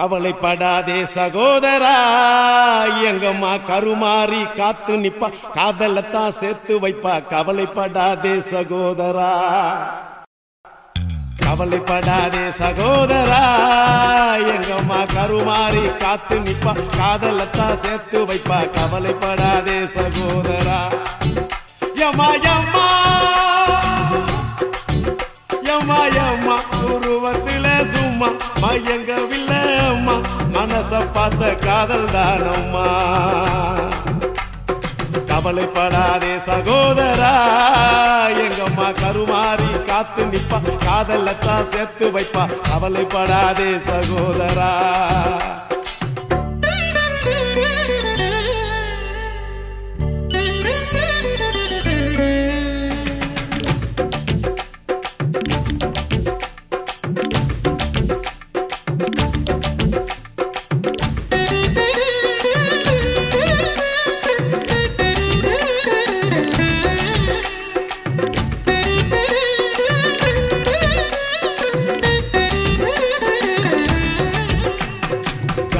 கவலைப்படாதே சகோதரா. எங்கம்மா கருமாறி காத்து நிப்பா. காதலத்தான் சேர்த்து வைப்பா. கவலைப்படாதே சகோதரா. கவலைப்படாதே சகோதரா. எங்கம்மா கருமாறி காத்து நிப்பா. காதலத்தான் சேர்த்து வைப்பா. கவலைப்படாதே சகோதரா. யமா யம்மா யம்மா யம்மா உருவத்தில சும்மா மயங்க மனச பார்த்த காதல் தானம்மா கவலைப்படாதே சகோதரா எங்கம்மா கருமாறி காத்து நிப்பா காதலத்தான் சேர்த்து வைப்பா. கவலைப்படாதே சகோதரா.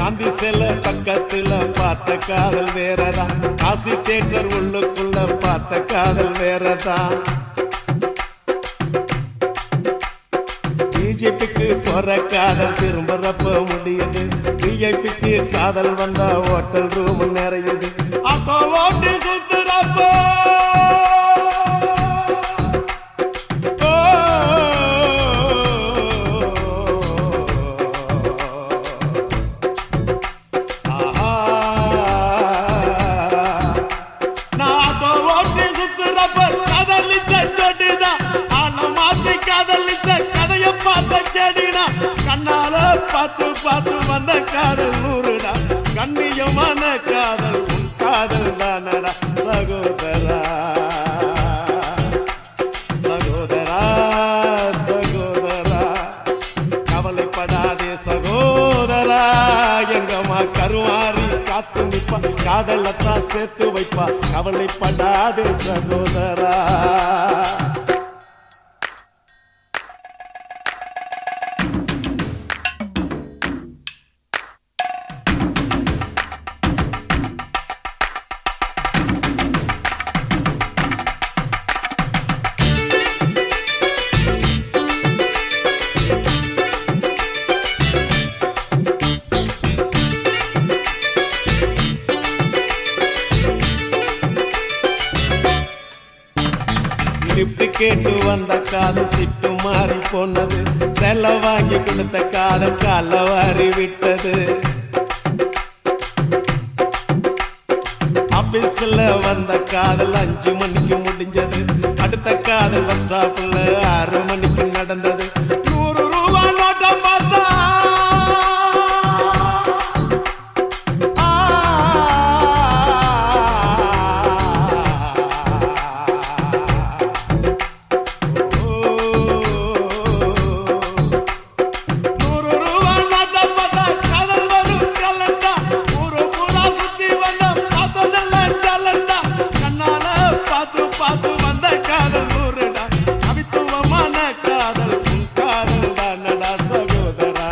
காந்தி சில பக்கத்துல பார்த்த காதல் வேறதான். காசி தேட்டர் உள்ளுக்குள்ள பார்த்த காதல் வேறதான். பிஜேபிக்கு போற காதல் திரும்புறப்ப முடியுது. பிஜேபிக்கு காதல் வந்தா ஹோட்டல் ரூம் நிறையுது. அப்போ ஓட்டு சுத்துறப்போ பார்த்து பார்த்து வந்த காதல் நூறுடா கண்ணியமான காதல் உன் காதல் தானடா சகோதரா. சகோதரா சகோதரா. கவலைப்படாதே சகோதரா. எங்கம்மா கருமாறி காத்து நிப்பா. காதலத்தான் சேர்த்து வைப்பா. கவலைப்படாதே சகோதரா. லிப்ட் கேட்டு வந்த காதல் சிட்டு மாறி போனது. செல்ல வாங்கி கொடுத்த காதல் கால வாரி விட்டது ஆபீஸ்ல வந்த காதல் அஞ்சு மணிக்கு முடிஞ்சது. அடுத்த காதல் பஸ் ஸ்டாப்ல பார்த்து பார்த்து வந்த காதல் நூறுடா கவித்துவமான காதல் உன் காதல் தானடா சகோதரா.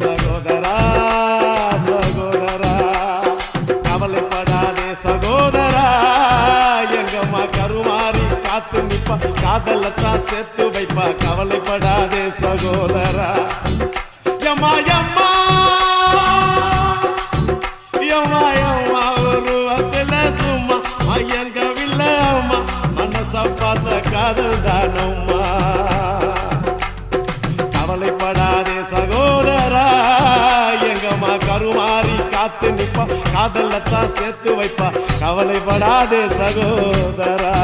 சகோதரா சகோதரா. கவலைப்படாதே சகோதரா. எங்கம்மா கருமாறி காத்து நிற்பா காதலத்தான் சேர்த்து வைப்பா. கவலைப்படாதே சகோதரா. யம்மா யம்மா யம்மா காதல் தானம்மா கவலைப்படாதே சகோதரா எங்கம்மா கருமாறி காத்து நிப்பா காதலத்தான் சேர்த்து வைப்பா கவலைப்படாதே சகோதரா